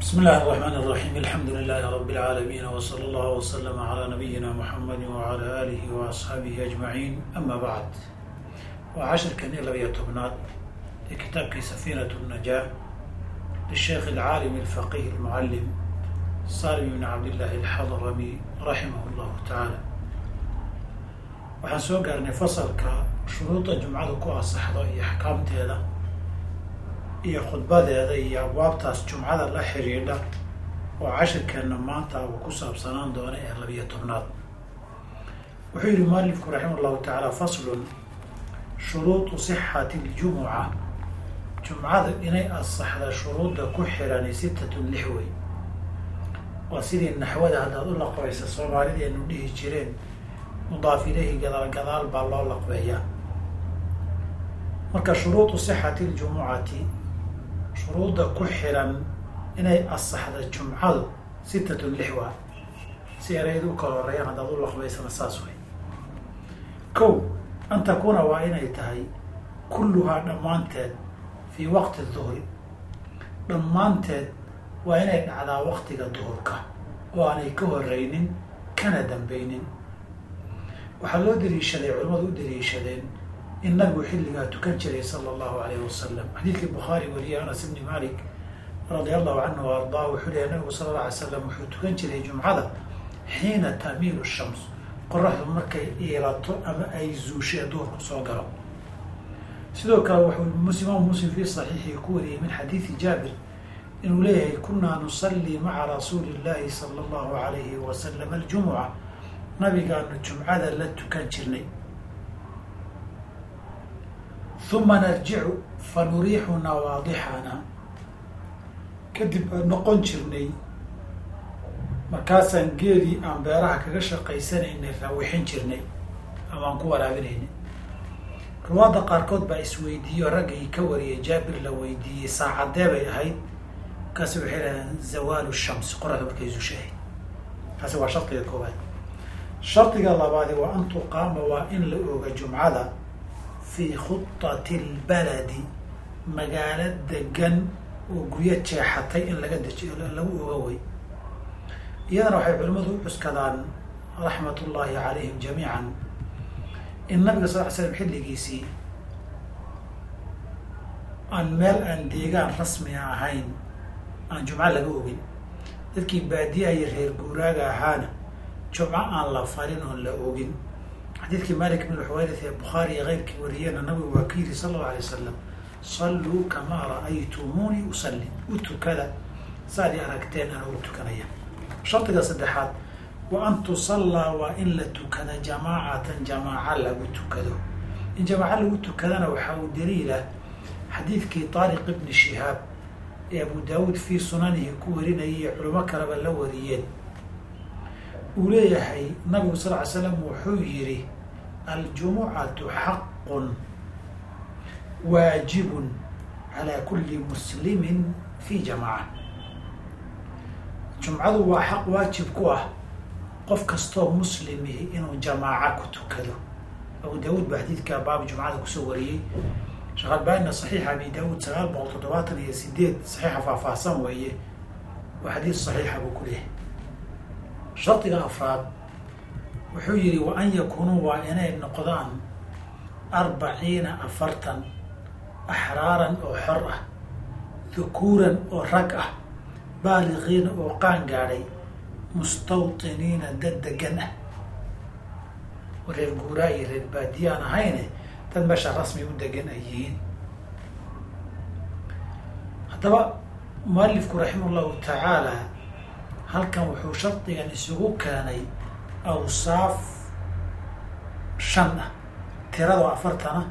بسم الله الرحمن الرحيم الحمد لله رب العالمين وصلى الله وسلم على نبينا محمد وعلى آله وأصحابه أجمعين أما بعد وعشر كان لبي تبنات لكتاب سفينة النجاة للشيخ العالم الفقيه المعلم سالم بن عبد الله الحضرمي رحمه الله تعالى waxaan soo gaarnay fasalka shuruudda jumcada ku asaxdo iyo axkaamteeda iyo khudbadeeda iyo abwaabtaas jumcada la xidhiidha oo cashirkeenna maanta uu ku saabsanaan doona ee labiyo tobnaad. Wuxuu yihi mualifku raximah llahu tacaala faslun shuruudu sixati ljumuca. Jumcada inay asaxda shuruudda ku xidhani sitatun lix wey. Waa sidii naxwada haddaad u laqbaysa soomaalida aynu dhihi jireen mudaaf ilayhi gadaal gadaal baa loo laqbeeyaa. Marka shuruudu sixati ljumucati shuruudda ku xidhan inay asaxda jumcadu sitatun lix waa si erayad u kala horeeyaan haddaad u laqbaysana saas way. Kow an takuuna waa inay tahay kulluhaa dhammaanteed fii waqti duhri dhammaanteed waa inay dhacdaa waqtiga duhurka oo aanay ka horeynin kana dambeynin waxaa loo daliishaday culimmadu u daliishadeen in nabigu xilligaa tukan jiray sala allahu alayhi wasalam xadiidkii bukhaari wariyay anas ibni malik radia allahu canhu wa wuxuu leeyahy nabigu sala alla alay slam wuxuu tukan jiray jumcada xiina tamiilu shams qoraxdu markay iilato ama ay zuushee duhurku soo galo. Sidoo kale wuxuu imaam muslim fii saxiixii ku wariyey min xadiidi jaabir inuu leeyahay kunaa nusallii maca rasuuli illahi sala allahu alayhi wasalam aljumuca. Nabigaanu jumcada la tukan jirnay uma narjicu fa nuriixu nawaadixana kadib aan noqon jirnay markaasaan geedii aan beeraha kaga shaqaysanaynay raawixin jirnay ama aan ku waraabinaynay ruwaadda qaarkood baa isweydiiyo raggii ka wariyay jaabir la weydiiyey saacadee bay ahayd. Markaasi waxay dhahdeen zawaalu shams qoraxda markay zushahayd kaasi waa shardiga koowaad. Shardiga labaadi waa an tuqaama waa in la ooga jumcada fii khudati lbaladi magaalo degan oo guryo jeexatay in laga dejiyo lagu oga way iyadana waxay culimmadu u cuskadaan raxmat ullaahi calayhim jamiican in nabiga sal ly slam xilligiisii aan meel aan deegaan rasmiga ahayn aan jumco laga ogin. Dadkii baadiyaha iyo reer guuraaga ahaana jumco aan la farin oon la ogin xadiidkii malik bin xuwayrith ee bukhaari iyo keyrkii wariyeenna nabigu waa ka yidhi sala allau alay wasalam salluu kamaa ra'aytumuunii usalli. U tukada saad i aragteen ana u tukanaya. Shardiga saddexaad wa an tusallaa waa in la tukada jamaacatan jamaaca lagu tukado. In jamaaco lagu tukadana waxaa uu daliilah xadiidkii taariq ibni shihaab ee abu daawuud fii sunanihi ku warinayay iyo culimo kaleba la wariyeen uu leeyahay nabigu sal ly slam wuxuu yihi aljumucatu xaqun waajibun calaa kulli muslimin fi jamaaca. Jumcadu waa xaq waajib ku ah qof kastoo muslimihi inuu jamaaca ku tukado. Abu daawuud baa xadiidka baab jumcada ku soo wariyey. Sheekh albaanina saxiixa abi daawuud sagaal boqol toddobaatan iyo sideed saxiixa faahfaahsan weeye. Waa xadiid saxiixa buu ku leeyahay shardiga afraad wuxuu yihi wa an yakuunuu waa inay noqdaan arbaciina afartan axraaran oo xor ah dhukuuran oo rag ah baaliqiina oo qaan gaadhay mustawtiniina dad degan ah. Oo reer guuraa iyo reer baadiyaan ahayne dad meesha rasmi u degan ay yihiin. Haddaba mualifku raximah llahu tacaala halkan wuxuu shardigan isugu keenay awsaaf shan ah. Tiradoo afartana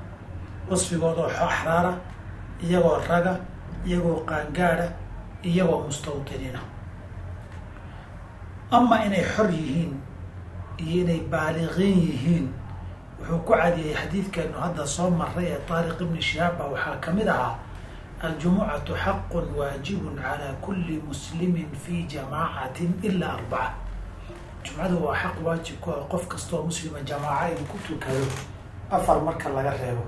wasfigoodoo axraara iyagoo raga iyagoo qaangaada iyagoo mustawdiniina ama inay xor yihiin iyo inay baaliqiin yihiin wuxuu ku cadiyey xadiidkeenu hadda soo maray ee taariq ibni shihaabba waxaa ka mid ahaa aljumucatu xaqun waajibun calaa kulli muslimin fi jamaacatin ilaa arbaca jumcadu waa xaq waajib ku ah qof kastoo muslima jamaaca inuu ku tukado afar marka laga reebo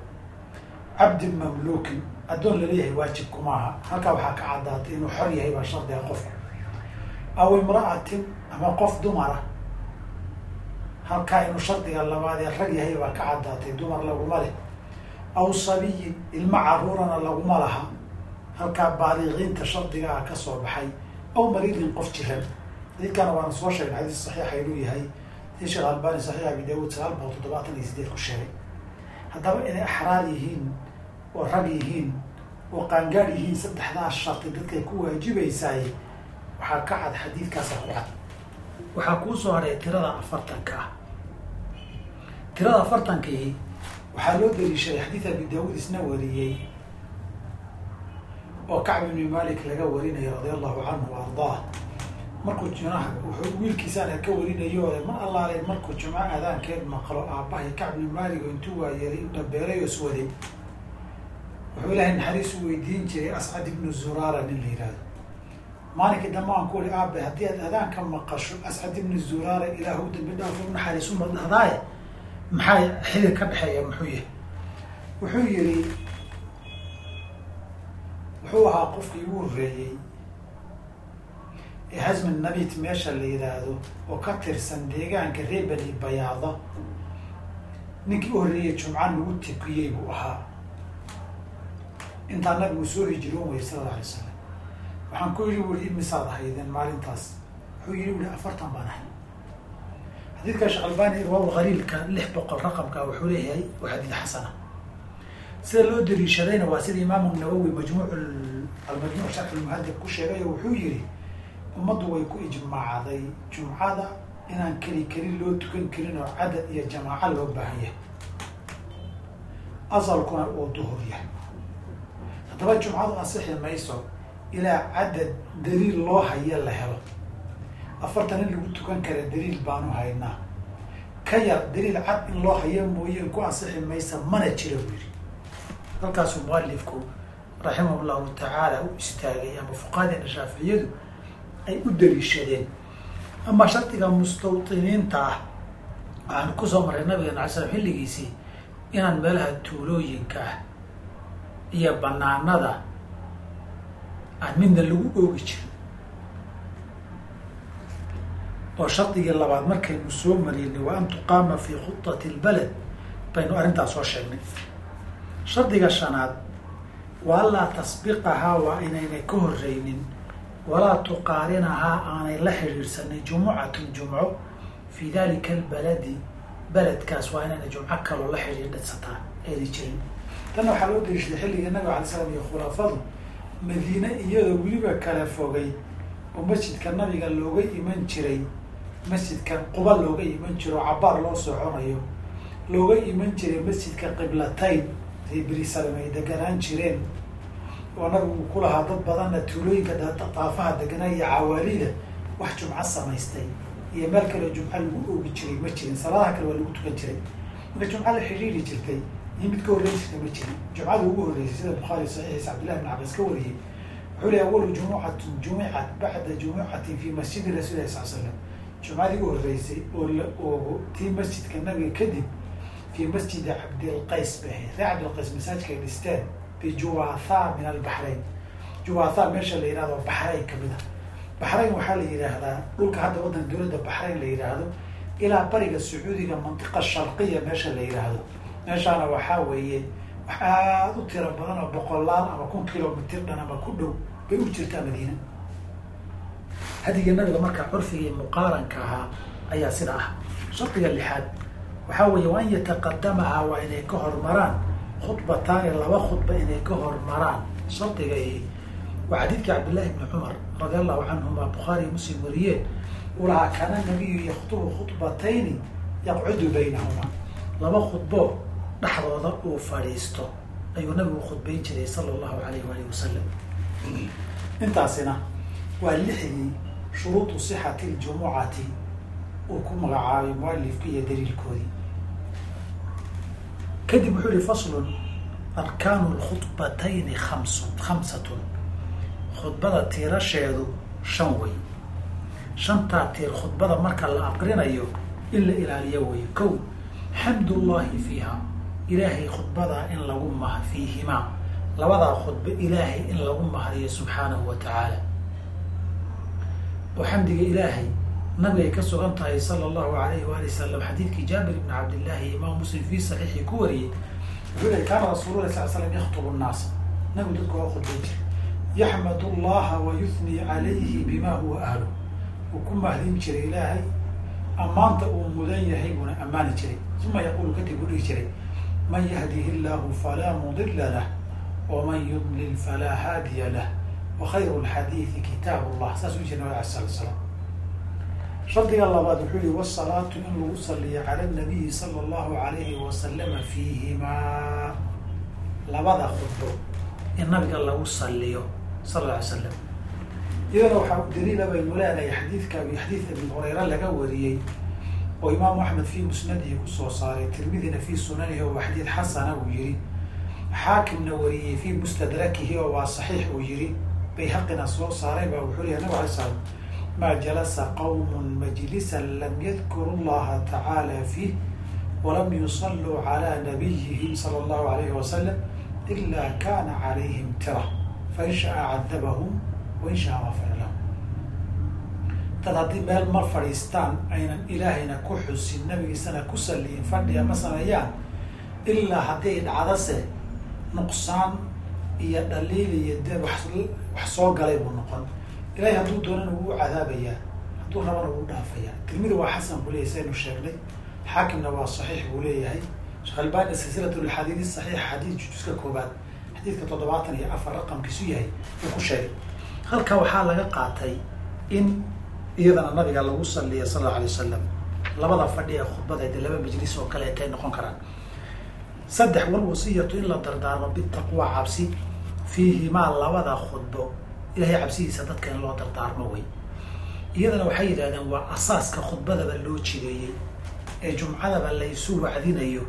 cabdin mamluukin addoon la leeyahay waajibku maaha halkaa waxaa ka caddaatay inuu xor yahay baa shardiga qofka aw imra'atin ama qof dumara halkaa inuu shardiga labaadee rag yahay baa ka caddaatay dumar laguma leh aw sabiyin ilmo caruurana laguma laha halkaa baaliqiinta shardiga ah ka soo baxay aw mariidin qof jiran. Xadiidkana waana soo sheegay xadiis saxiixa inuu yahay. Si sheekh albani saxiix abi daawuud sagaal boqol toddobaatan iyo sideed ku sheegay. Haddaba inay axraar yihiin oo rag yihiin oo qaangaad yihiin saddexdaas sharti dadkay ku waajibaysaay waxaa ka cad xadiidkaasa ku cad waxaa kuu soo hadhay tirada afartanka ah. Tirada afartankii waxaa loo daliishaday xadiid abi daawuud isna wariyey oo kacb ibni malik laga warinayo radia allahu canhu ardaah. Markuu junaha wuxuu wiilkiisaana ka warinayo mar allaale markuu jumco aadaankeed maqlo aabbahay kacb ibni malik intuu waayeelay oo iswaday wuxuu ilaahay naxariis u weydiin jiray ascad ibnu zuraara nin la yihahdo maalinkii dambe aan ku uri aabe haddii aad adaanka maqasho ascad ibnu zuraara ilaahu dambi dhaaf u naxariis uma dhahdaaye maxaa xidid ka dhexeeya muxuu yahay? Wuxuu yihi wuxuu ahaa qofkii ugu horreeyey ee hasmi nabit meesha la yidhaahdo oo ka tirsan deegaanka reer bani bayaada. Ninkii u horreeyey jumca nagu tikiyey buu ahaa. Intaa nabigu soo hijiroon weyay sala alla alay slam waxaan ku yidhi wuri imisaad ahaydeen maalintaas? Wuxuu yihi wuri afartan baan ahay. Xadiidka sheekh albani irwaab khaliilka lix boqol raqamka wuxuu leeyahay waa xadiid xasana sida loo dariishadayna waa sida imaamu nawowi majmuuc almajmuuc sharx lmuhadib ku sheegay oo wuxuu yihi ummaddu way ku ijmaacday jumcada inaan keli keli loo tukan karin oo cadad iyo jamaaco loo baahan yahay. Asalkuna uu duhur yahay. Haddaba jumcadu asixi mayso ilaa cadad daliil loo hayo la helo. Afartan in lagu tukan kara daliil baanu haynaa. Ka yar daliil cad in loo hayo mooyeen ku ansixi maysa mana jira buu yihi halkaasuu mualifku raximah llahu tacaala u istaagay ama fuqahadeena shaaficiyadu ay u daliishadeen ama shardiga mustawtiniinta ah waxaan ku soo marray nabigeena alay slam xilligiisii inaan meelaha tuulooyinka ah iyo banaanada aan midna lagu oogi jirin. Oo shardigii labaad markaynu soo mariyna wa an tuqaama fi khudati lbaled baynu arrintaas soo sheegnay shardiga shanaad wa anlaa tasbiqahaa waa inaynay ka horreynin walaa tuqaarinahaa aanay la xidhiidhsanin jumucatun jumco fii dalika albaladi beledkaas waa inaynay jumco kaloo la xidhiidhsataa ayna jirin. Tanna waxaa loo daliishaday xilligii nabiga alay slam iyo khulaafadu madiine iyadoo weliba kala fogay oo masjidka nabiga looga iman jiray masjidka quba looga iman jiro oo cabaar loo soconayo looga iman jiray masjidka qiblatayn say berisalem ay deganaan jireen. Oo nabigu ku lahaa dad badanna tuulooyinka daafaha deganaa iyo cawaalida wax jumco samaystay. Iyo meel kaleo jumco lagu oogi jiray ma jirin. Salaadaha kale waa lagu tukan jiray. Marka jumco la xidhiiri jirtay iyo mid ka horreyn jirta ma jirin. Jumcada ugu horreysay sida bukhaari saxiixiisa cabdillahi bin cabas ka wariyey wuxuu lehy awalu jumucatun jumicat bacda jumucatin fi masjidi rasulilah sal slam jumcadii u horreysay oo la oogo tii masjidka nabiga kadib fi masjidi cabdilqays bay ahayd ree cabdilqays masaajidka ay dhisteen bijuwatha min albaxrayn juwatha meesha la yihahdo baxrayn ka mid a baxrayn waxaa la yidhaahdaa dhulka hadda waddan dowladda baxrayn la yidhaahdo ilaa bariga sacuudiga mantiqa sharqiya meesha la yidhaahdo meeshaana waxaa weeye wax aada u tiro badan oo boqolaal ama kun kilomitr dhan ama ku dhow bay u jirtaa madiina hadiga nabiga markaa curfiga iyo muqaaranka ahaa ayaa sida ah shardiga lixaad waxaa weeye waa an yataqadamahaa waa inay ka hormaraan. Khudbataani laba khudba inay ka hormaraan. Shardiga waa xadiidkii cabdillahi bni cumar radi allahu canhuma bukhaari muslim wariyeen. Uu lahaa kaana nabiyu yaktubu khudbatayni yaqcudu baynahuma. Laba khudbo dhexdooda uu fadhiisto. Ayuu nabigu khudbayn jiray sala allahu alayh waalihi wasalam intaasina waa lixdii shuruudu sixati ljumucati uu ku magacaabay mualifka iyo daliilkoodii kadib wuxuu yihi faslun arkaanu lkhudbatayni kamsun khamsatun. Khudbada tiirasheedu shan wey. Shantaa tiir khudbada marka la aqrinayo in la ilaaliyo wey kow xamdullahi fiiha ilaahay khudbadaa in lagu maha fiihimaa labadaa khudba ilaahay in lagu mahadiyo subxaanahu wa tacaala oo xamdiga ilaahay nabigay ka sugan tahay sala allahu alayhi waali wasalam xadiidkii jaabir ibni cabdillahi imaam muslim fii saxiixii ku wariyey wuxuu lehy kaana rasuululah sal slam yaktubu nnaasa nabigu dadku waa khudbay jir. Yaxmad allaha wa calayhi bima huwa ahlu. Uu ku mahdin jiray ilaahay ammaanta uu mudan yahay buuna ammaani jiray. Uma yaquulu kadib uu dhihi jiray man yahdihi illahu falaa mudila lah waman yudlil falaa haadiya lah wa khayru lxadiidi kitaab llah saas u jira nabig ala sala slam shardiga labaad wuxuu yihi wasalaatu in lagu saliyo cala nabiyi sala allahu alayhi wasalama fiihimaa labada khudbo in nabiga lagu saliyo sal lla ly slam iyadana waxaa daliila baynu leenahay xadiidka xadiid abi hureyra laga wariyey oo imaamu axmed fii musnadihi ku soo saaray tirmidina fii sunanihi oo waa xadiid xasana uu yihi xaakimna wariyey fii mustadrakihi oo waa saxiix uu yihi bayhaqina soo saaray baa wuxuu leeyahy nabig alay slam maa jalasa qawmun majlisan lam yadkuru llaha tacaala fiih walam yusalluu calaa nabiyihim sala allahu alayhi wasalam ila kana calayhim tira fain shaaa cadabahum wain shaa lahum. Dad haddii meel mar fadhiistaan aynan ilaahayna ku xusin nabigiisana ku saliyin fadhiga ma sameeyaan ilaa haddii dhacdase nuqsaan iyo dhaliil iyo de wax soo galay buu noqon ilahay hadduu doonana wuu cadaabayaa hadduu rabana wuu dhaafayaa tirmidi waa xasan buu leyahy saynu sheegnay. Xaakimna waa saxiix buu leeyahay. Sheekh albani silsilat lxadiidi saxiix xadiid juska koobaad xadiidka toddobaatan iyo afar raqamkiisu yahay uu ku sheegay. Halka waxaa laga qaatay in iyadana nabiga lagu saliya sal alla alay wasalam labada fadhi ee khudbada de laba majlis oo kale etay noqon karaan. Saddex walwasiyatu in la dardaarmo bitaqwa cabsi. Fiihimaa labada khudbo ilahay cabsidiisa dadka in loo dardaarmo wey iyadana waxay yidhahdeen waa asaaska khudbadaba loo jireeyey ee jumcadaba la isu wacdinayo.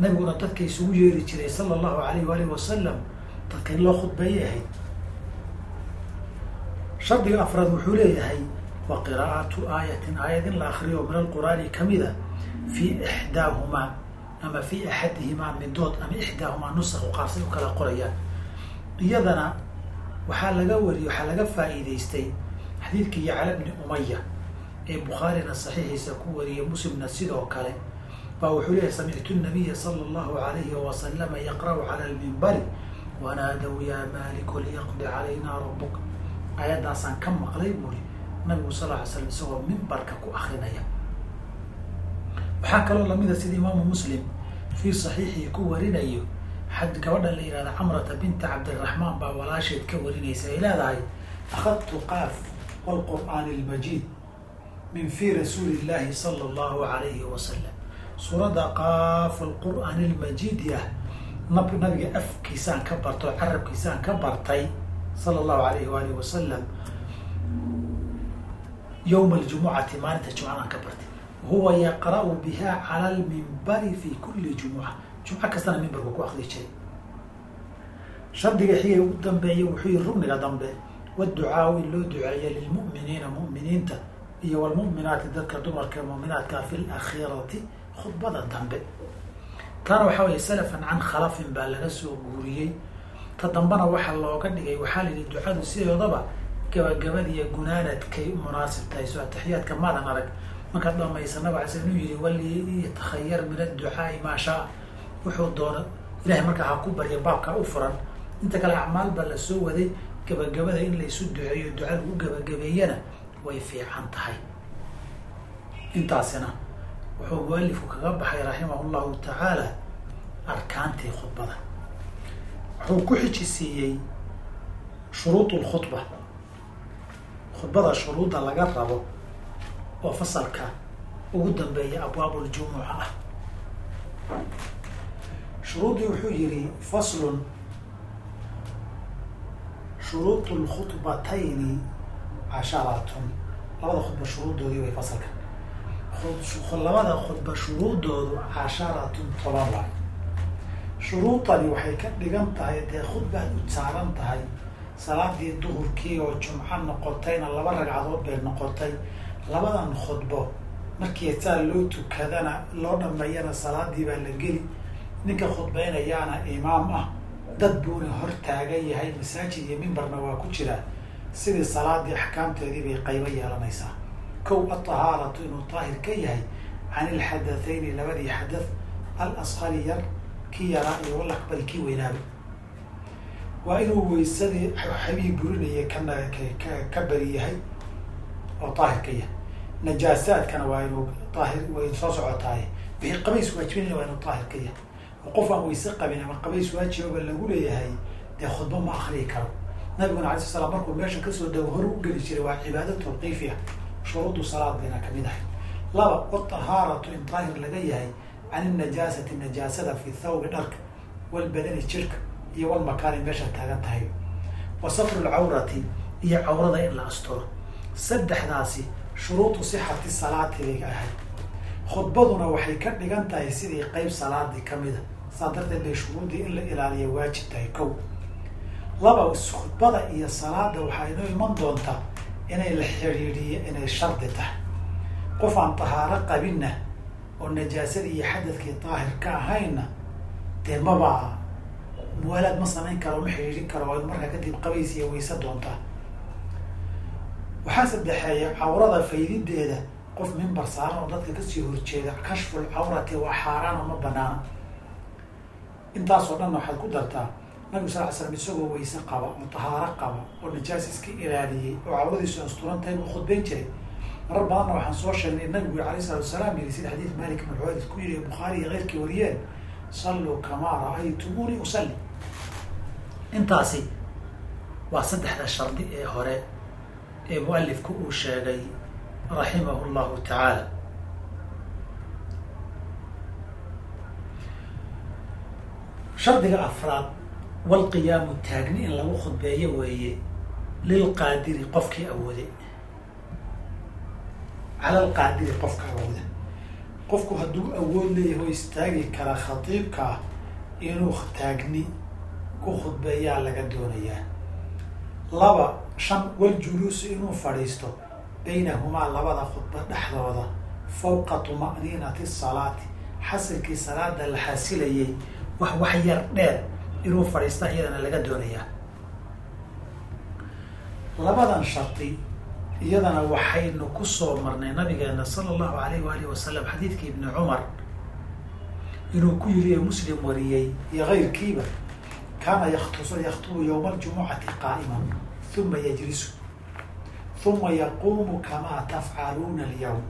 Nabiguna dadka isugu yeeri jiray sala allahu alayh waalihi wasalam dadka in loo khudbeeyay ahayd. Shardiga afraad wuxuu leeyahay wa qiraa'atu aayatin aayad in la akriyo min alqur'aani kamida fii ixdaahumaa ama fii axadihimaa midood ama ixdaahumaa nusakhu qaarsay u kala qorayaan. Iyadana waxaa laga wariy waxaa laga faa'iidaystay xadiidkii yacla bni umaya ee bukhaarina saxiixiisa ku wariyay muslimna sidoo kale. Baa wuxuu leeyahy samictu nabiya sala allahu alayhi wasalama yaqra'u cala lmimbari wanaadow yaa maaliku liyaqdi calayna rabuk aayaddaasaan ka maqlay buuri nabigu sal ly slam isagoo mimbarka ku akrinaya waxaa kaloo lamida sida imaamu muslim fii saxiixii ku warinayo xad gabadha la yihahda camrata binta cabdiraxmaan baa walaasheed ka warinaysa ay leedahay akhadtu qaaf wlqur'aani almajiid min fii rasuuli illahi sala allahu alayhi wasalam suuradda qaaf alqur'aani almajiidi ah nab nabiga afkiisaan ka bartay oo carabkiisaan ka bartay sala allahu alayhi waalihi wasalam yowma aljumucati maalinta jumcadaan ka bartay. Huwa yaqra'u biha cala almimbari fi kuli jumuca jumco kastana mimbarku ku akri jiray. Shardiga xigay ugu dambeeya wuxuu yihi rugniga dambe. Waducaau in loo duceeya lilmu'miniina mu'miniinta iyo walmu'minaati dadka dumarka mu'minaadka fi lakhirati khudbada dambe. Taana waxaa weye salafan can khalafin baa laga soo guuriyey. Ka dambana waxaa looga dhigay waxaa la yihi ducadu sidoodaba gabagabadiiyo gunaanadkay munaasib tahay so ataxiyaadka maadan arag markaad dhamaysa nabig ala sl inuu yihi wali yatakhayar min adducaai maa shaa wuxuu doona ilahay markaa ha ku barya baabkaa u furan. Inta kale acmaal baa la waday gabagabada in laysu duceeyo duca lagu gabagabeeyana way fiican tahay. Intaasina wuxuu mualifku kaga baxay raximah llahu tacaala arkaantii khudbada. Wuxuu ku xijisiiyey shuruud lkhudba khudbada shuruudda laga rabo oo fasalka ugu dambeeya abwaab ljumuca ah shuruuddii wuxuu yihi faslun shuruud lkhudbatayni casharatun labada khudba shuruuddoodii way fasalka labada khudba shuruuddoodu casharatun toban waay shuruudani waxay ka dhigan tahay dee khudbaad u saaran tahay salaadii duhurkii oo jumco noqotayna laba ragcadood bay noqotay labadan khudbo markii saa loo tukadana loo dhameeyana salaadii baa la geli ninka khudbaynayaana imaam ah dad buuna hor taagan yahay masaajid iyo mimbarna waa ku jiraa sidii salaadii axkaamteedii bay qaybo yeelanaysaa. Kow atahaaratu inuu daahir ka yahay can ilxadathayni labadii xadath al asqari yar kii yaraa iyo wal akbari kii weynaaba waa inuu weysadii xabii burinaya kana ka beri yahay oo daahir ka yahay. Najaasaadkana waa inuu daahir way soo socotaaye wixii qabays waajibinaya waa inuu daahir ka yahay qof aan weyse qabin ama qabays waajibaba lagu leeyahay dee khudba ma akriyi karo. Nabiguna alay sl markuu meesha ka soo dago hore u geli jiray waa cibaado tawqiifi ah shuruudu salaad bayna ka mid ahay. Laba watahaaratu in daahir laga yahay can inajaasati najaasada fi thawbi dharka walbadani jirka iyo walmakaani meesha taagan tahay. Wa safru lcawrati iyo cawrada in la asturo saddexdaasi shuruudu sixati salaati bay ahay. Khudbaduna waxay ka dhigan tahay sidii qeyb salaadii kamida saa darteed bay shuruudii in la ilaaliya waajib tahay kow. Laba khudbada iyo salaada waxaa inoo iman doontaa inay la xidhiidhiyo inay shardi tahay. Qof aan tahaaro qabinna oo najaasadii iyo xadadkii daahir ka ahaynna dee maba muwaalaad ma samayn karo ma xidhiidhin karo oo markaa kadib qabays iyo weyse doontaa waxaa saddexeeya cawrada faydideeda qof mimbar saaran oo dadka ka sii horjeeda kashful cawrati waa xaaraan oo ma banaana intaasoo dhan waxaad ku dartaa nabigu sal ly slam isagoo weyse qaba oo qaba oo najaas iska ilaaliyey oo cawradiisu asturan tahay buu khudbayn jiray. Marar badanna waxaan soo sheegnay nabigu alayh salatu wasalaam yiri sida xadiid malik ibn xuwaydis ku yiri bukhaari iyo keyrkii wariyeen salluu kamaa ra'aytumuuni usalli intaasi waa saddexda shardi ee hore ee mualifku uu sheegay raximahu llahu tacaala shardiga afraad walqiyaamu taagni in lagu khudbeeyo weeye lilqaadiri qofkii awooday cala alqaadiri qofka awooda. Qofku hadduu awood leeyahay oo istaagi kara khatiibka ah inuu taagni ku khudbeeyaa laga doonayaa. Laba shan waljuluusu inuu fadhiisto baynahumaa labada khudba dhexdooda. Fawqa tuma'niinati salaati xasilkii salaada la xasilayay wax wax yar dheer inuu fadhiista iyadana laga doonayaa. Labadan shardi iyadana waxaynu ku soo marnay nabigeena sala allahu alayh waalihi wasalam xadiidkii ibni cumar inuu ku yiri muslim wariyey iyo kayrkiiba kaana yaktusu yaktubu yowma aljumucati qaa'iman uma yajlisu uma yaquumu kamaa tafcaluuna alyawm.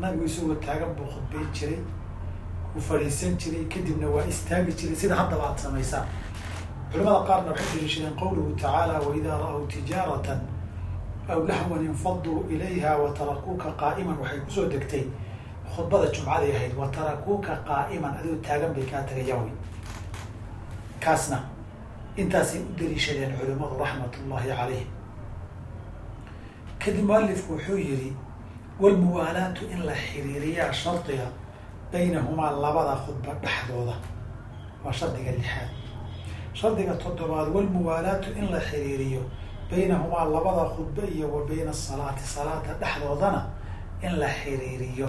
Nabigu isagoo taagan buu khudbayn jiray uu fadhiisan jiray kadibna waa istaagi jiray. Sida haddaba aad samaysaan culamada qaarna waxay daliishadeen qawluhu tacaala waidaa ra-w tijaaratan aw lahwan infaduu ilayha wa tarakuuka qaa'iman. Waxay ku soo degtay khudbada jumcaday ahayd wa tarakuuka qaa'iman. Adigoo taagan bay kaa tagayaan wey kaasna intaasay u daliishadeen culimadu raxmat ullahi calayhim kadib mualifku wuxuu yihi walmuwaalaatu in la xiriiriyaa shardiga baynahumaa labada khudba dhexdooda waa shardiga lixaad. Shardiga toddobaad walmuwaalaatu in la xiriiriyo baynahumaa labada khudba iyo wa bayna asalaati salaada dhexdoodana in la xiriiriyo.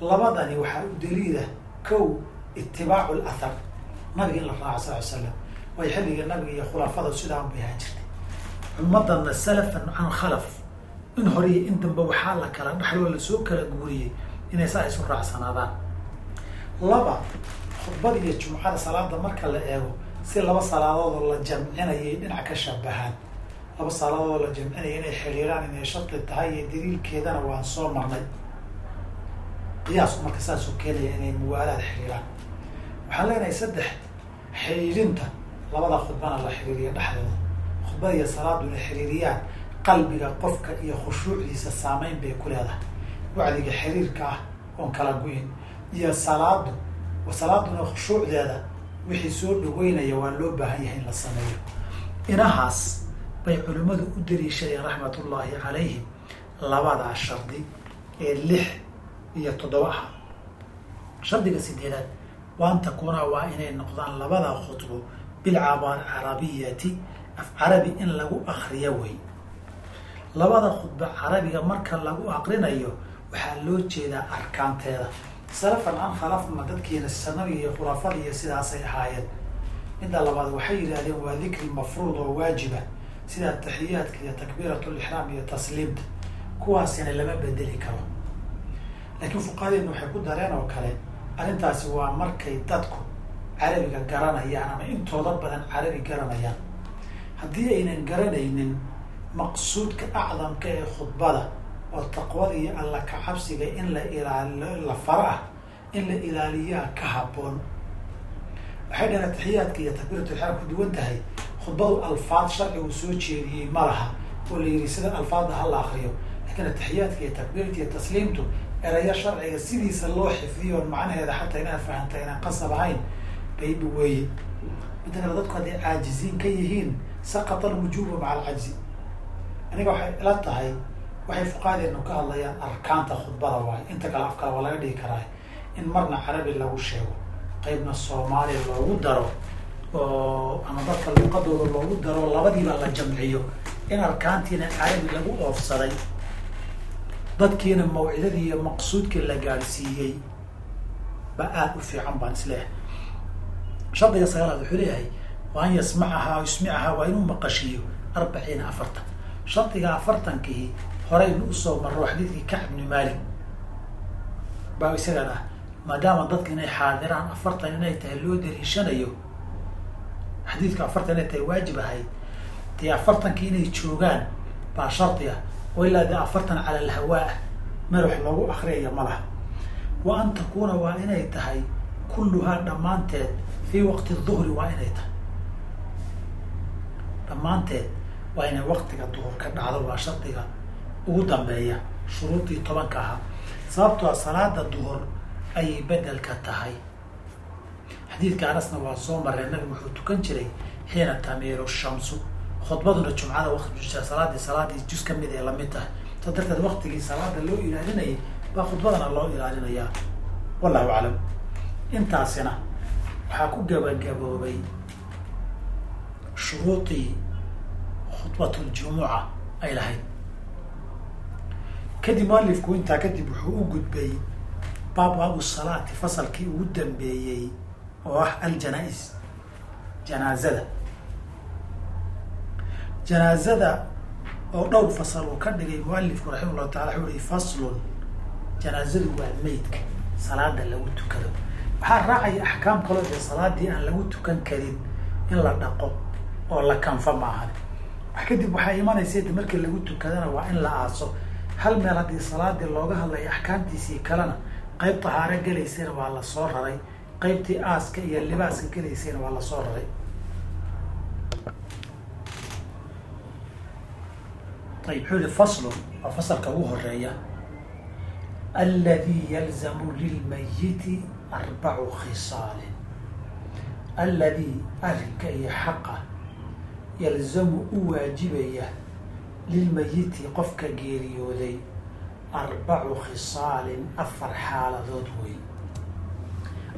Labadani waxaa u daliila kow itibaacu lathar nabiga in la raaco sal ly slam waayo xilliga nabiga iyo khulaafada sidaan bay ahaan jirtay ummadana salafan can khalaf. In horiyo in dambe waxaa la kala dhexloo la soo kala guuriyey inay saa isu raacsanaadaan. Laba khudbada iyo jumcada salaada marka la eego si laba salaadoodoo la jamcinayay dhinac ka shabahaan laba salaadoodoo la jamcinaya inay xiriiraan inay shardi tahay iyo daliilkeedana waan soo marnay. Qiyaasku marka saasuu keenaya inay muwaalaad xiriiraan. Waxaan leenahay saddex xiriirinta labada khudbana la xiriiriyo dhexdooda. Khudbada iyo salaadu la xiriiriyaan qalbiga qofka iyo khushuucdiisa saameyn bay ku leedahay wacdiga xiriirka ah oon kala go-in iyo salaadu salaaduna khushuucdeeda wixii soo dhaweynaya waa loo baahan yahay in la sameeyo. Inahaas bay culimmadu u daliishadeen raxmat ullaahi calayhim labadaa shardi ee lix iyo toddoba ah shardiga sideedaad waan takuuna waa inay noqdaan labada khudbo carabiyati af carabi in lagu akriyo wey labada khudbo carabiga marka lagu aqrinayo waxaa loo jeedaa arkaanteeda. Salafan an dadkiina sanadii iyo khulafadii iyo sidaasay ahaayeen. Midda labaad waxay yidhahdeen waa dikri mafruud oo waajiba sida ataxiyaadka iyo takbiirat lixraam iyo tasliimta kuwaasina lama bedeli karo. Laakiin fuqahadeenu waxay ku dareen oo kale arrintaasi waa markay dadku carabiga garanayaan ama intooda badan carabi garanayaan. Haddii aynan garanaynin maqsuudka acdamka ee khudbada oo taqwada iyo alla kacabsiga in la ilaal la faro ah in la ilaaliyaa ka habboon. Waxay dhaheen ataxiyaadka iyo takbiiratu lixraam ku duwan tahay khudbadu alfaad sharci uu soo jeediyey ma laha oo la yidhi sida alfaadda ha la akriyo laakiin ataxiyaadka iyo takbiirta iyo tasliimtu erayo sharciga sidiisa loo xifdiyo oon macnaheeda xataa inaad fahanta inaan qasab ahayn bayba weeye. Midda kale dadku hadday caajiziin ka yihiin saqata alwujuubu maca alcajzi. Aniga waxay ila tahay waxay fuqaadeenu ka hadlayaan arkaanta khudbada waayo inta kale af kale waa laga dhigi karaa in marna carabi lagu sheego qaybna soomaaliya loogu daro oo ama dadka luqadooda loogu daro labadiiba la jamciyo in arkaantiina carabi lagu oofsaday. Dadkiina mawcidadii iyo maqsuudkii la gaadhsiiyey ba aada u fiican baan isleehay shardiga sagaalaad wuxuu leeyahay waa an yasmacahaa yusmicahaa waa inuu maqashiiyo arbaciina afartan. Shardiga afartankii horeynu u soo marro xadiidkii kacb bni malik baa isagan ah maadaama dadka inay xaadiraan afartan inay tahay loo daliishanayo xadiidka afartan inay tahay waajib ahayd dee afartankii inay joogaan baa shardi ah oo ilaa dee afartan cala alhawaa ah meel wax loogu akriyaya ma laha. Wa an takuuna waa inay tahay kulluhaa dhammaanteed fii waqti duhri waa inay tahay. Dhammaanteed waa inay waqtiga duhur ka dhacdo waa shardiga ugu dambeeya shuruudii tobanka ahaa sababtoo salaada duhur ayay bedelka tahay. Xadiidka anasna waa soo mareen nabigu wuxuu tukan jiray xiina tamiilu shamsu. Khudbaduna jumcada waqti salaadii salaadii jus ka mid ay la mid tahay saa darteed waqtigii salaada loo ilaalinayay baa khudbadana loo ilaalinayaa. Wallahu aclam. Intaasina waxaa ku gabagaboobay shuruudii khudbat ljumuca ay lahayd kadib mualifku intaa kadib wuxuu u gudbay baab baabu salaati fasalkii ugu dambeeyey oo ah aljanaa-is janaazada. Janaazada oo dhowr fasal uu ka dhigay mualifku raximah llahu tacala wuxuu ihi faslun janaazadu waa meydka salaada lagu tukado. Waxaa raacaya axkaam kaloo dee salaadii aan lagu tukan karin in la dhaqo oo la kanfa maahan wax kadib waxaa imanaysa markii lagu tukadana waa in la aaso hal meel haddii salaadii looga hadlaya axkaamtiisii kalena qayb tahaaro gelaysayna waa la soo raray qaybtii aaska iyo libaaska gelaysayna waa la soo raray. Ayib wuxuu yihi faslun waa fasalka ugu horreeya aladi yalzamu lilmayiti arbacu khisaalin. Aladi arrinka iyo xaqa yalzamu u waajibaya lilmayiti qofka geeriyooday arbacu khisaalin afar xaaladood wey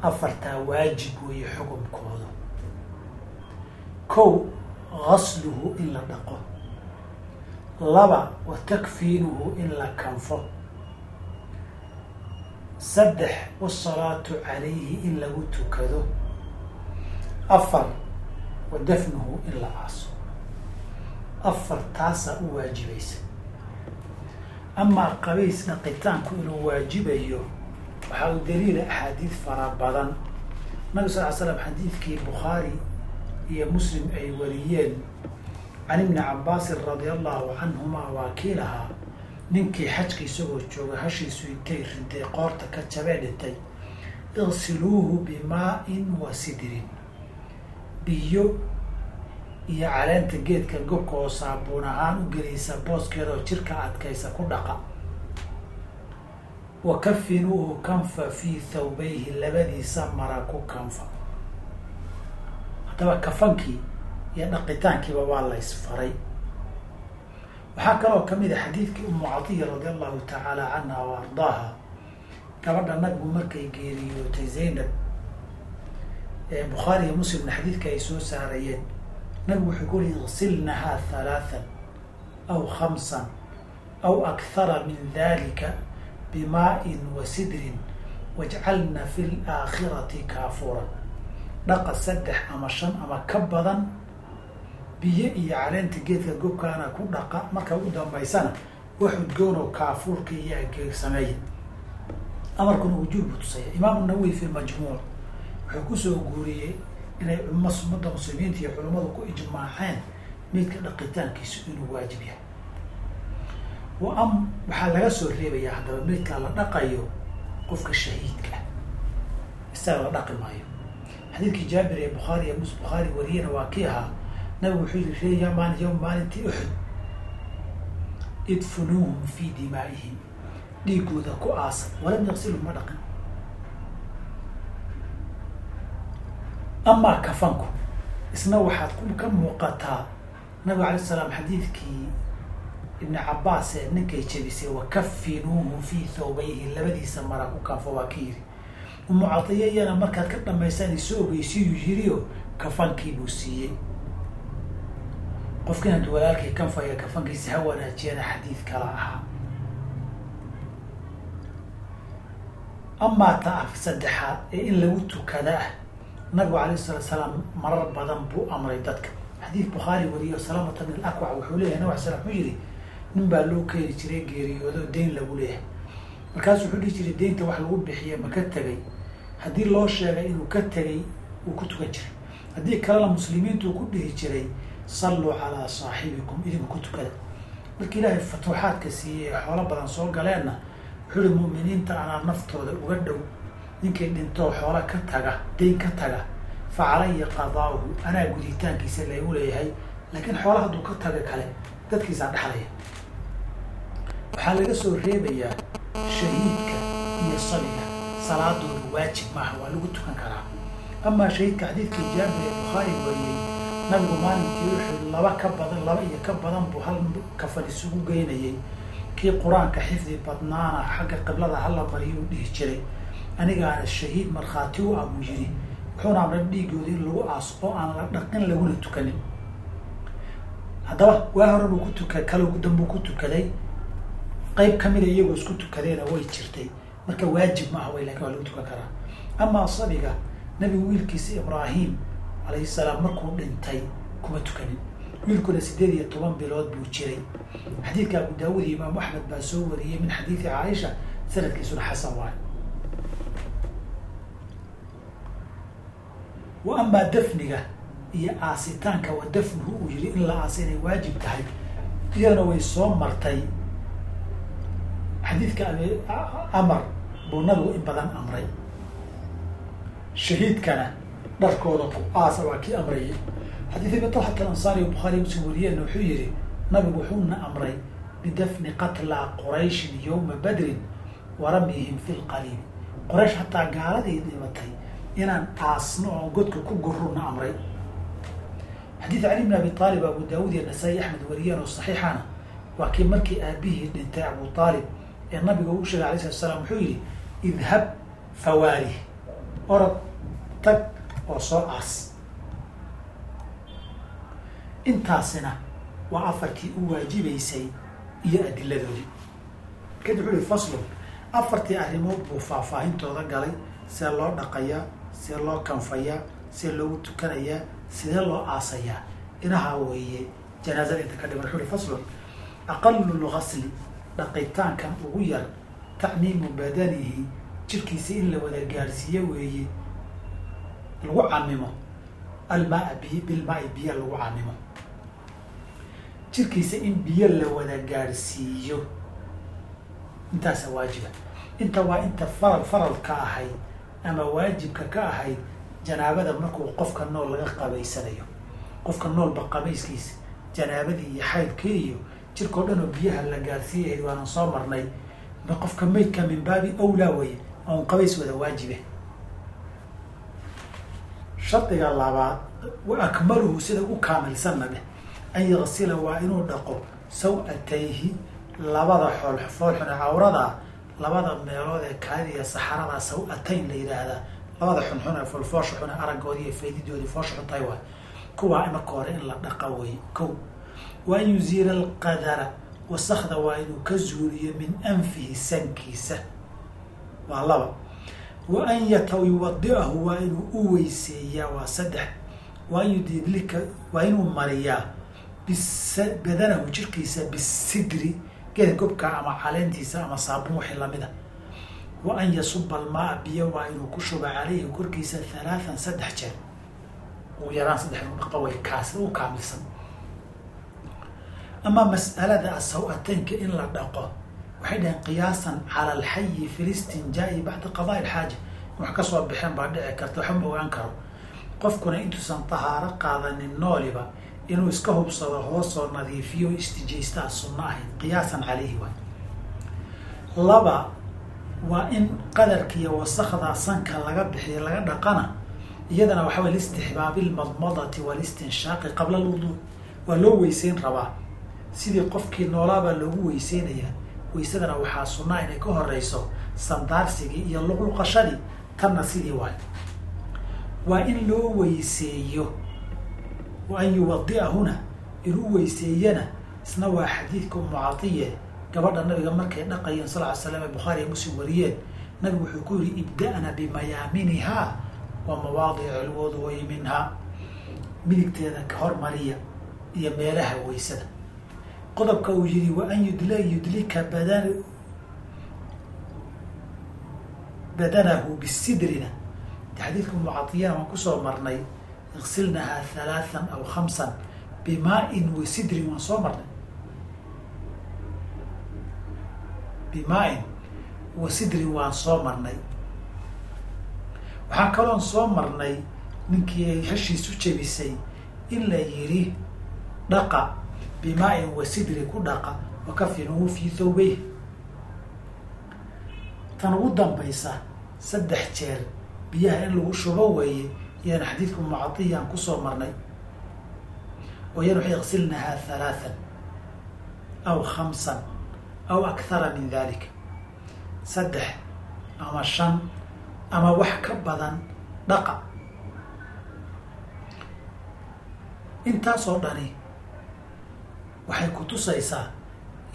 afartaa waajib weeye xukunkooda kow gasluhu in la dhaqo laba wa takfiinuhu in la kanfo saddex wasalaatu calayhi in lagu tukado afar wa dafnuhu in la aaso afar taasaa u waajibaysa. Amaa qabays dhaqitaanku inuu waajibayo waxaa u daliila axaadiid fara badan. Nabi sal l slam xadiidkii bukhaari iyo muslim ay wariyeen. Can ibni cabaasin radia allahu canhumaa waa kii lahaa ninkii xajka isagoo jooga hashiisu intay riday qoorta ka jabee dhintay iqsiluuhu bimaa-in wa sidrin. Biyo iyo caleenta geedka gobka oo saabuun ahaan u gelaysa booskeedaoo jirka adkaysa ku dhaqa. Wa kafinuuhu kanfa fii thawbayhi labadiisa mara ku kanfa. Haddaba kafankii iyo dhaqitaankiiba waa la ysfaray waxaa kaloo ka mid a xadiidkii umu catiya radi allahu tacaala canha wa ardaaha gabadha nabigu markay geeriyootay zaynab. Bukhaari iyo muslimna xadiidka ay soo saarayeen nabigu wuxuu ku uri igsilnahaa halaathan aw khamsan aw akhara min dalika bimaa-in wa sidrin wajcalna fi laakhirati kaafuran. Dhaqa saddex ama shan ama ka badan biyo iyo caleenta geedka gobkaana ku dhaqa. Marka ugu dambaysana wax udgoonoo kaafuurka iyo ageeg sameeya amarkuna wujuub buu tusaya. Imaamu nawowi fi majmuuc wuxuu ku soo guuriyey inay umada muslimiinta iyo culummadu ku ijmaaceen meydka dhaqitaankiisu inuu waajib yahay. Am waxaa laga soo reebayaa haddaba meydkaa la dhaqayo qofka shahiidka isaga la dhaqi maayo. Xadiidkii jaabir ee bukhaari ee mus bukhaari wariyena waa kii ahaa nabigu wuxuu yihi reeya maalin yowm maalintii uxud idfunuuhum fii dimaa'ihim dhiigooda ku aasan walam yaqsilhum ma dhaqin amaa kafanku. Isna waxaad ka muuqataa nabiga alay salaam xadiidkii ibni cabaas ee ninkay jebisay wakafinuuhu fii thawbayhi. Labadiisa mara ku kanfo waa ka yiri umu cadiya iyana markaad ka dhamaysaan iso ogeysiiyuu yiriyo kafankii buu siiyey. Qofkin hadduu walaalkii kanfaya kafankiisa ha wanaajiyana xadiid kala ahaa. Amaa ta af saddexaad ee in lagu tukada ah nabigu alayh salatu salaam marar badan buu amray dadka. Xadiid bukhaari wariyo salamata bin alakwac wuxuu leeyahay nabig slam wuxuu yihi nin baa loo keeni jiray geeriyoodo deyn lagu leeyahay. Markaasuu wuxuu dhihi jiray deynta wax lagu bixiye ma ka tegay haddii loo sheegay inuu ka tegay wuu ku tukan jiray. Haddii kalena muslimiintu uu ku dhihi jiray salluu calaa saaxibikum idinku ku tukada. Markii ilaahay futuuxaadka siiyey xoolo badan soo galeenna wuxuu ihi mu'miniinta anaa naftooda uga dhow ninkii dhintoo xoola ka taga deyn ka taga fa calaya qadaauhu anaa guditaankiisa laygu leeyahay laakiin xoola hadduu ka taga kale dadkiisaa dhexlaya waxaa laga soo reebayaa shahiidka iyo sabiga salaadooda waajib maaha waa lagu tukan karaa. Amaa shahiidka xadiidkii jaabir ee bukhaari wariyey nabigu maalintii wuxuu laba ka badan laba iyo ka badan buu hal kafan isugu geynayay kii qur'aanka xifdi badnaana xagga qiblada hala mariyo u dhihi jiray anigaana shahiid markhaati u ah buu yidhi wuxuuna amray dhiigooda in lagu aaso oo aan la dhaqin laguna tukanin. Haddaba waa hore buu ku tuka kale danbuu ku tukaday. Qayb kamida iyagoo isku tukadeena way jirtay. Marka waajib ma aha way laakiin waa lagu tukan karaa. Amaa sabiga nabigu wiilkiisa ibraahim alayhi salaam markuu dhintay kuma tukanin. Wiilkuna sideed iyo toban bilood buu jiray. Xadiidka abu daawud iyo imaamu axmed baa soo wariyey min xadiidi caaisha sanadkiisuna xasan waayo wa amaa dafniga iyo aasitaanka wa dafnuhu uu yihi in la aasa inay waajib tahay. Iyadana way soo martay. Xadiidka amar buu nabigu in badan amray. Shahiidkana dharkooda ku aasa waa kii amrayay xadiid abi talxat alansaari bukhaari muslim wariyeenna wuxuu yihi nabigu wuxuuna amray bidafni qatlaa qurayshin yowma badrin wa ramyihim fi lqaliib qoraysh hataa gaaladii dhimatay inaan aasno oon godka ku guruna amray. Xadiid cali bn abi aalib abu daawud iyo nasaa-i axmed wariyeen oo saxiixana waa kii markii aabihii dhintay abu aalib ee nabiga u sheegay alay slat slam wuxuu yihi idhab fawaarih orod tag oo soo aas. Intaasina waa afartii u waajibaysay iyo adiladoodii. Kadib wuxuu yihi faslun afartii arrimood buu faahfaahintooda galay see loo dhaqayaa see loo kanfayaa see loogu tukanayaa sidee loo aasayaa inahaa weeye janaazada inta ka dhiman wuxuu yihi faslun aqalu lgasli dhaqitaankan ugu yar tacmiimu badanihi jirkiisa in la wada gaarsiiyo weeye lagu camimo almaa biy bilmaai biyo lagu camimo jirkiisa in biyo la wada gaarsiiyo. Intaasa waajiba. Inta waa inta faral faral ka ahayd ama waajibka ka ahayd janaabada markuu qofka nool laga qabaysanayo. Qofka noolba qabayskiisa janaabadii iyo xaydkii iyo jirkao dhan oo biyaha la gaarsiiyahayd waanan soo marnay. Ma qofka maydka min baabi awlaa weye oon qabays wada waajibe. Shardiga labaad wa akmaluhu sida u kaamilsanna dheh an yaksila waa inuu dhaqo saw-atayhi labada xool foolxune cawrada labada meelood ee kaadiya saxarada saw-atayn la yidhaahdaa labada xunxun ee foolfoosha xune araggoodii iyo faydidoodii foosha xuntahay waay kuwaa marka hore in la dhaqa wey ko wa an yuziila alqadara wasakda waa inuu ka zuuliyo min anfihi sankiisa. Waa laba. Wa an yatayuwadi'ahu waa inuu u weyseeyaa waa saddex. Wa an waa inuu mariyaa bis badanahu jirkiisa bisidri geed gobka ama caleentiisa ama saabun wixii lamida wa an yasuba almaa biyo waa inuu ku shuba caleyhi korkiisa halaathan saddex jeer. Ugu yaraan saddex inuu dhaqo way kaas u kaamilsan. Ama mas'alada asaw-ateynka in la dhaqo waxay dhaheen qiyaasan cala alxayi fi listinjaa'i bacda qadaa ilxaaja wax ka soo baxeen baa dhici karta waxa ma ogaan karo. Qofkuna intuusan tahaaro qaadanin nooliba inuu iska hubsado hoosoo nadiifiyo istijaystaa sunno ahayd qiyaasan caleyhi waay. Laba waa in qadarka iyo wasakda sanka laga bixiyo laga dhaqana iyadana waxa way listixbaabi lmadmadati walistinshaaqi qabla alwuduu waa loo weyseyn rabaa. Sidii qofkii noolaabaa loogu weyseynayaa weysadana waxaa sunnaa inay ka horeyso sandaarsigii iyo luqluqashadii. Tanna sidii waay. Waa in loo weyseeyo wa an yuwadi'ahuna inuu weyseeyana isna waa xadiidka umu catiye gabadha nabiga markay dhaqayeen sal ly slam ee bukhaari iyo muslim wariyeen nabigu wuxuu ku yihi ibda'na bimayaaminihaa wa mawaadic alwuduui minhaa midigteeda ka hormariya iyo meelaha weysada. Qodobka uu yihi wa an yudlika badan badanahu bisidrina. Xadiidka umu catiyana waan ku soo marnay iksilnahaa halaathan aw khamsan bimaa-in wa sidrin waan soo marnay. bimaa-in wa sidrin waan soo marnay. waxaan kaloon soo marnay ninkii ay hashiisu jebisay in la yidhi dhaqa bimaa-in wa sidri ku dhaqa wakafinuhu fii thawbeyh tan ugu dambaysa saddex jeer biyaha in lagu shubo weeye iyana xadiidka mucadiya aan ku soo marnay oo yan waxay yaksilnahaa halaathan aw khamsan aw akthara min dalik saddex ama shan ama wax ka badan dhaqa. Intaasoo dhani waxay ku tusaysaa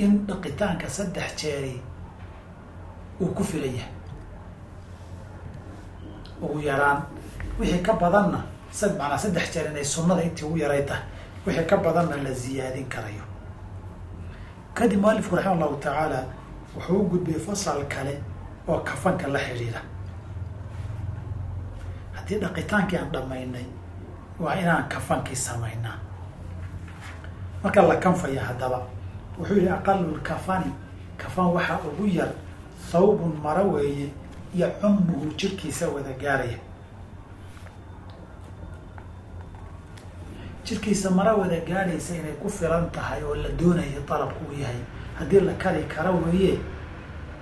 in dhaqitaanka saddex jeeri uu ku filan yahay. Ugu yaraan wixii ka badanna sad macnaa saddex jeer inay sunnada intii ugu yaray tahay wixii ka badanna la ziyaadin karayo. Kadib mualifku raxima allahu tacaala wuxuu u gudbay fasal kale oo kafanka la xidhiidha. Haddii dhaqitaankii aan dhammaynay waa inaan kafankii samaynaa. Marka la kanfaya haddaba wuxuu yihi aqalulkafani kafan waxaa ugu yar thawbun maro weeye iyo cumuhu jirkiisa wada gaaraya jirkiisa mara wada gaadhaysa inay ku filan tahay oo la doonayo dalabku uu yahay. Haddii la kari kara weeye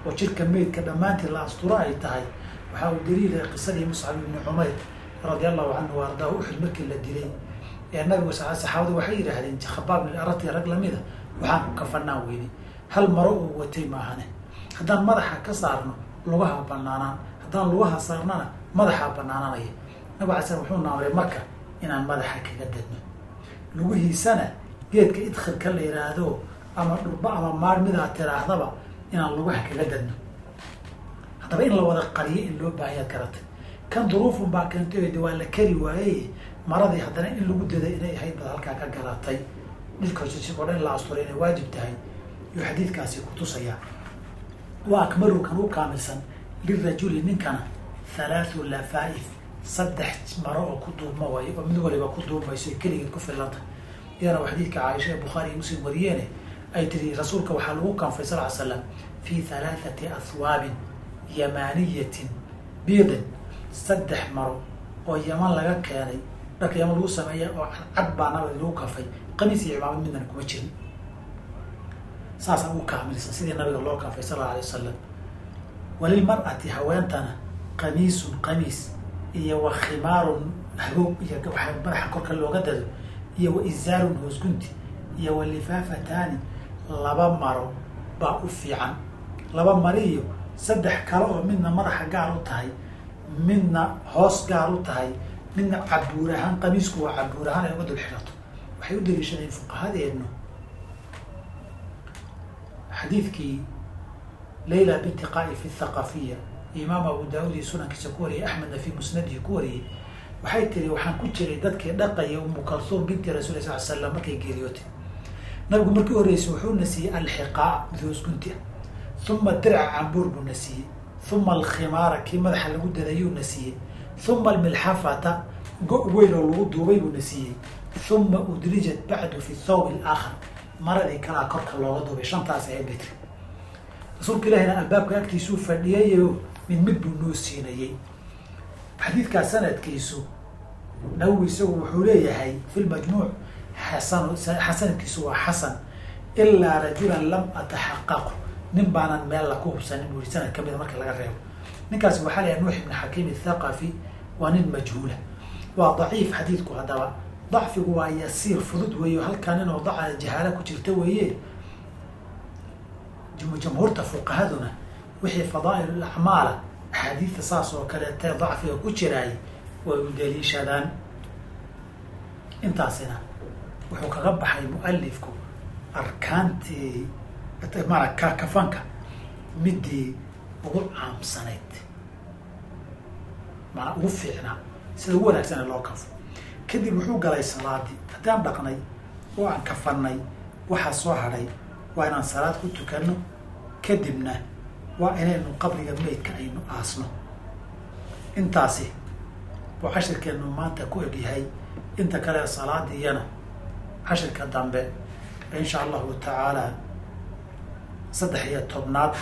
oo jirka meydka dhammaantii la asturo ay tahay waxaa uu daliilay qisadii muscab ibni cumayr radia allahu canhu wa ardaahu uxud markii la dilay. Ee nabigu sa saxaabadu waxay yidhaahdeen khabaab arati rag lamida waxaan ku kafanaan weyne hal maro uu watay maahane. Haddaan madaxa ka saarno lugaha banaanaan haddaan lugaha saarnana madaxaa banaananaya nabig ala wuxuu naamray marka inaan madaxa kaga dadno lugihiisana geedka idkhirka la yidhaahdo ama dhurba ama maar midaa tiraahdaba inaan lugaha kaga dadno. Haddaba in la wada qariyo in loo baahayaad garatay kan duruufun baa keentay de waa la kari waayey maradii haddana in lagu daday inay ahayd baad halkaa ka garatay dhilkao dhan in la asturay inay waajib tahay. Yuu xadiidkaasi kutusayaa wa akmalu kan u kaamilsan lirajuli ninkana halaathu lafaa-if saddex maro oo ku duubma waayo oo mid waliba ku duubmayso keligeed ku filanta iyana waa xadiidka caaisha ee bukhaari iyo muslim wariyeene ay tiri rasuulka waxaa lagu kanfay sal ly slam fi halaathati ahwaabin yamaniyatin biidin saddex maro oo yaman laga keenay. Dharka yaman lagu sameeya oo cad baa nabad lagu kanfay qamiis iyo cimaamad midnan kuma jirin. Saasaa u kaamilsan sidii nabiga loo kanfay sal alla alay wasalam walilmar'ati haweentana qamiisun qamiis iyo wa khimaarun hagoog iyo waxa madaxa korka looga dado iyo wa izaarun hoosgunti iyo wa lifaafataani laba maro baa u fiican. Laba mari iyo saddex kale oo midna madaxa gaar u tahay midna hoos gaar u tahay midna cabuur ahaan qamiisku waa cabuur ahaan ay uga dul xirato. Waxay u daliishadeen fuqahadeednu xadiidkii layla binti qaaif thaqafiya imaam abu daawud iyo sunankiisa ku wariyay axmedna fii musnadihi ku wariyey waxay tiri waxaan ku jiray dadkii dhaqaya umu kalsuum binti rasul sal slam markay geeriyootay nabigu markii horreysay wuxuuna siiyey alxiqaa midoos gunti ah uma dirca cambuur buu na siiyey uma alkhimaara kii madaxa lagu dadayuu na siiyey uma almilxafata go- weyn oo lagu duubay buu na siiyey uma udrijat bacdu fi thawb alaakhar. Maradii kalaa korka looga duubay shantaas ahayd bay tiri rasuulka ilahina albaabka agtiisuu fadhiyayo mid mid buu noo siinayey xadiidkaas sanadkiisu nawowi isagu wuxuu leeyahay fi lmajmuuc xasan xasanadkiisu waa xasan. Ilaa rajulan lam ataxaqaqu. Nin baanan meel laku hubsanin buu yihi sanad ka mida marka laga reebo. Ninkaasi waxaa la yahay nuux ibn xakiim athaqafi waa nin majhuula. Waa daciif xadiidku haddaba. Dacfigu waa yasiir fudud weeyo halkaa nin oo daca jahaala ku jirta weeye. Jamhuurta fuqahaduna wixii fadaa'il acmaala axaadiidta saas oo kaleetee dacfiga ku jiraay way u daliishadaan. Intaasina wuxuu kaga baxay mualifku arkaantii mara ka kafanka midii ugu caamsanayd. Maanaa ugu fiicnaa sida ugu wanaagsan ee loo kafo. Kadib wuxuu galay salaadii haddaan dhaqnay oo aan kafanay waxaa soo hadhay waa inaan salaad ku tukano kadibna waa inaynu qabriga meydka aynu aasno. Intaasi buu cashirkeenu maanta ku egyahay inta kale salaadiyana cashirka dambe insha allahu tacaala saddex iyo tobnaad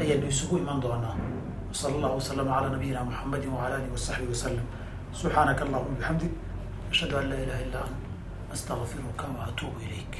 ayaynu isugu iman doonaa. Wsala allahu waslama calaa nabiyina muxamadi wala alihi wasaxbihi wasalam subxaanaka allahuma bixamdik ashhadu an laa ilaha illa ant astaqfiruka wa atuubu ilayk